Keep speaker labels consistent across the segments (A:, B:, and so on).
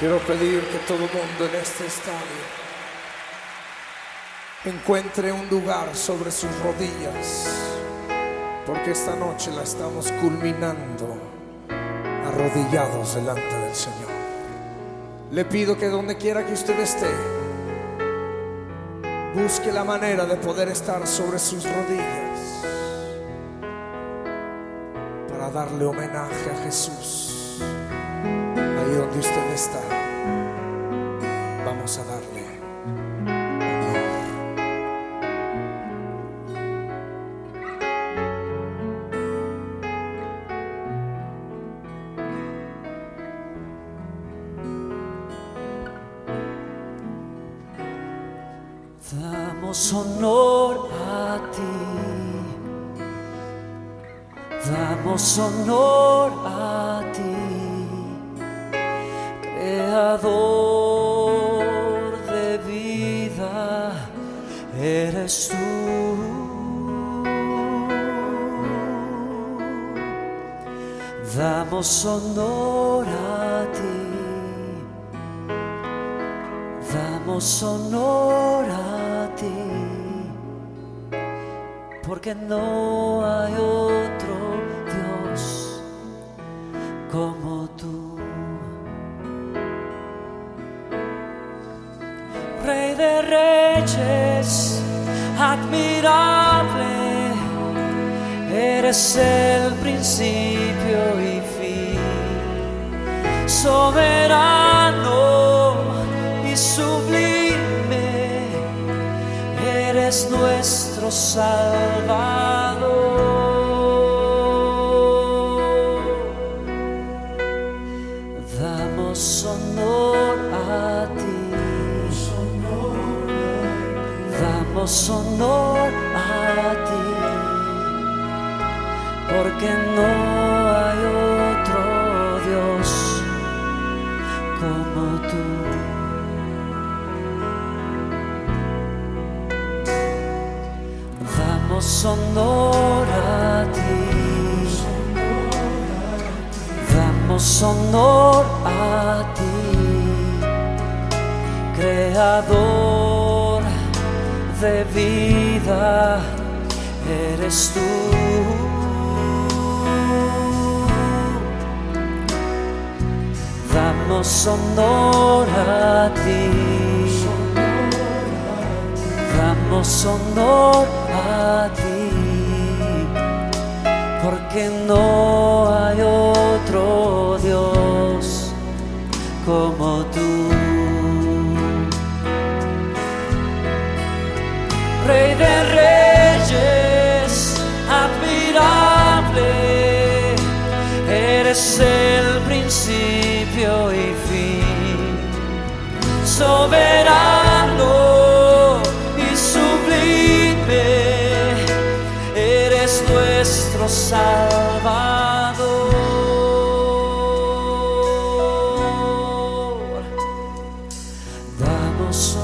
A: Quiero pedir que todo mundo en este estadio encuentre un lugar sobre sus rodillas, porque esta noche la estamos culminando arrodillados delante del Señor. Le pido que donde quiera que usted esté, busque la manera de poder estar sobre sus rodillas para darle homenaje a Jesús. Ahí donde usted está, vamos a darle.
B: Damos honor a ti. Damos honor a ti. Creador de vida, eres tú. Damos honor a ti. Damos honor a ti, porque no hay otro de reyes, admirable, eres el principio y fin, soberano Damos honor a ti. Porque no hay otro Dios como tú. Damos honor a ti. Damos honor a ti, creador de vida, eres tú. Damos honor a ti. Damos honor a ti, porque no hay otro Dios como tú. Rey de reyes, admirable, eres el principio y fin, soberano y sublime, eres nuestro Salvador. Damos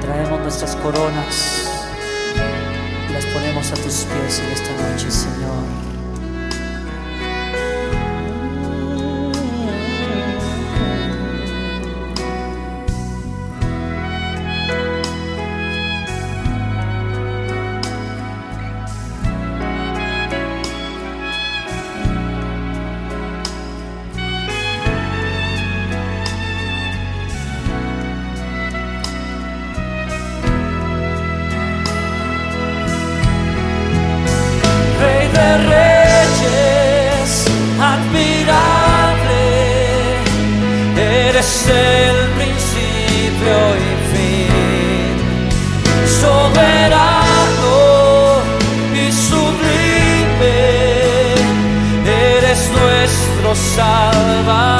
B: Traemos nuestras coronas y las ponemos a tus pies en esta noche, Señor. Eres nuestro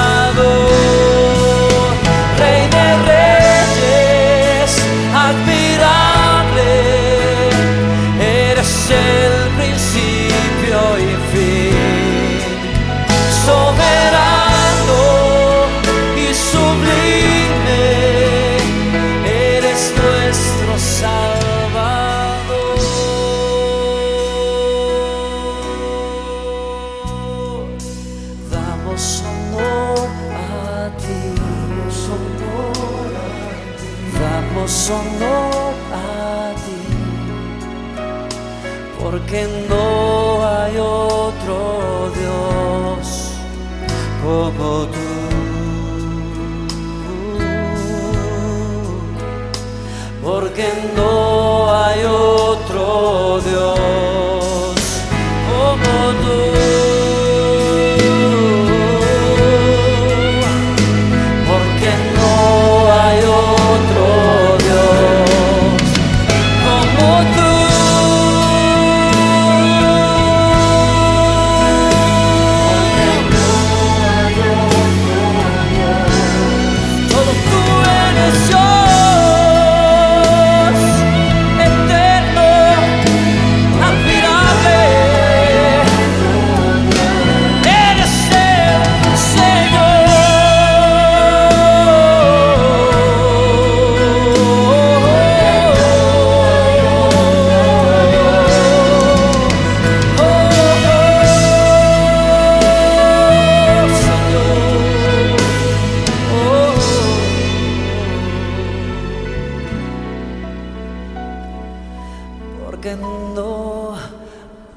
B: damos honor a ti, porque no hay otro Dios como tú. Porque no hay otro Dios Porque no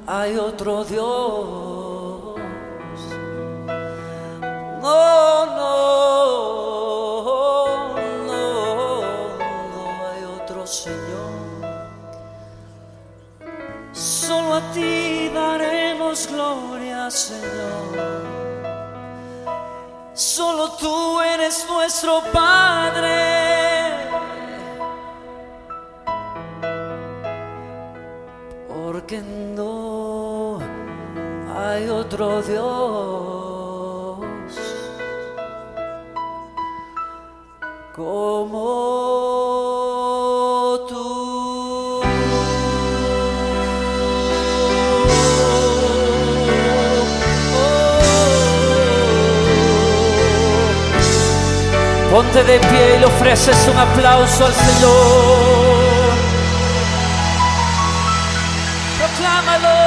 B: hay otro Dios. No, no hay otro Señor. Solo a ti daremos gloria, Señor. Solo tú eres nuestro Padre. Dios como tú. Ponte de pie y le ofreces un aplauso al Señor. Proclámalo.